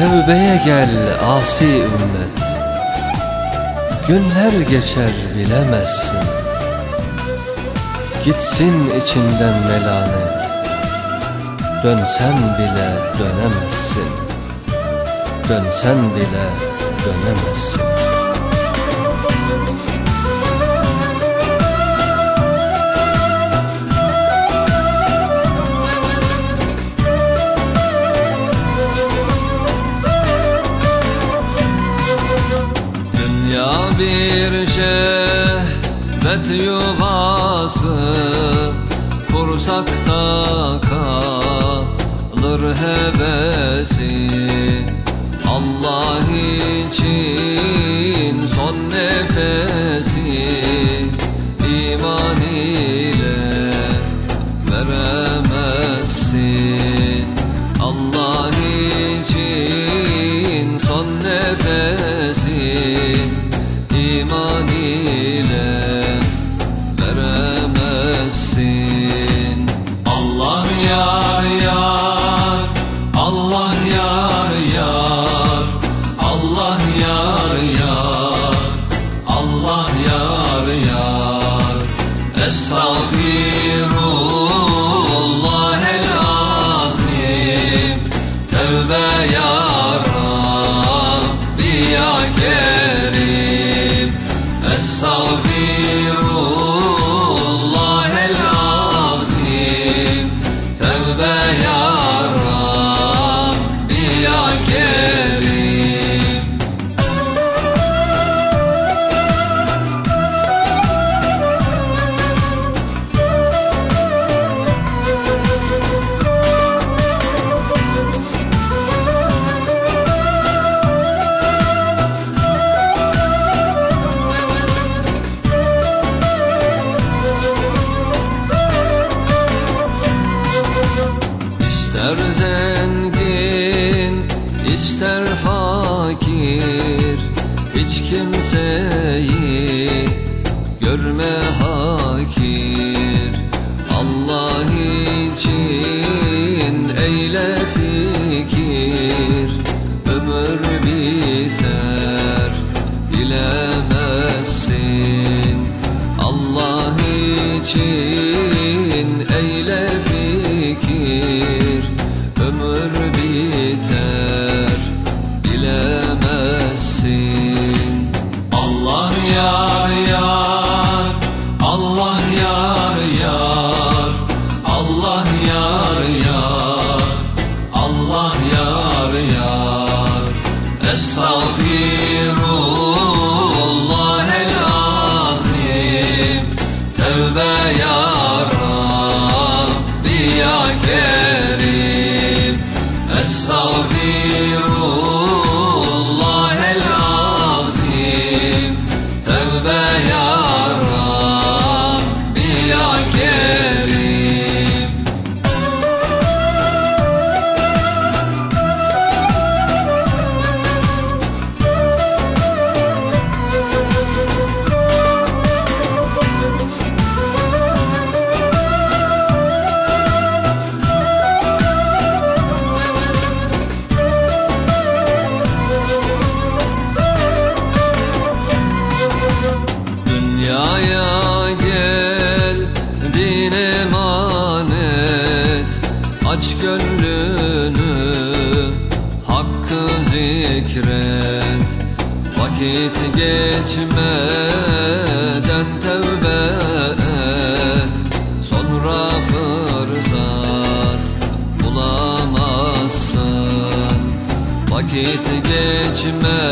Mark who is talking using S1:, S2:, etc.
S1: Tevbeye gel asi ümmet. Günler geçer bilemezsin. Gitsin içinden melanet. Dönsen bile dönemezsin. Dönsen bile dönemezsin şehvet yuvası Kursakta kalır hebesi you. Zengin, ister fakir Hiç kimseyi görme solve Dünyaya gel din emanet. Aç gönlünü hakkı zikret. Vakit geçmeden tevbe et. Sonra fırsat bulamazsın. Vakit geçmeden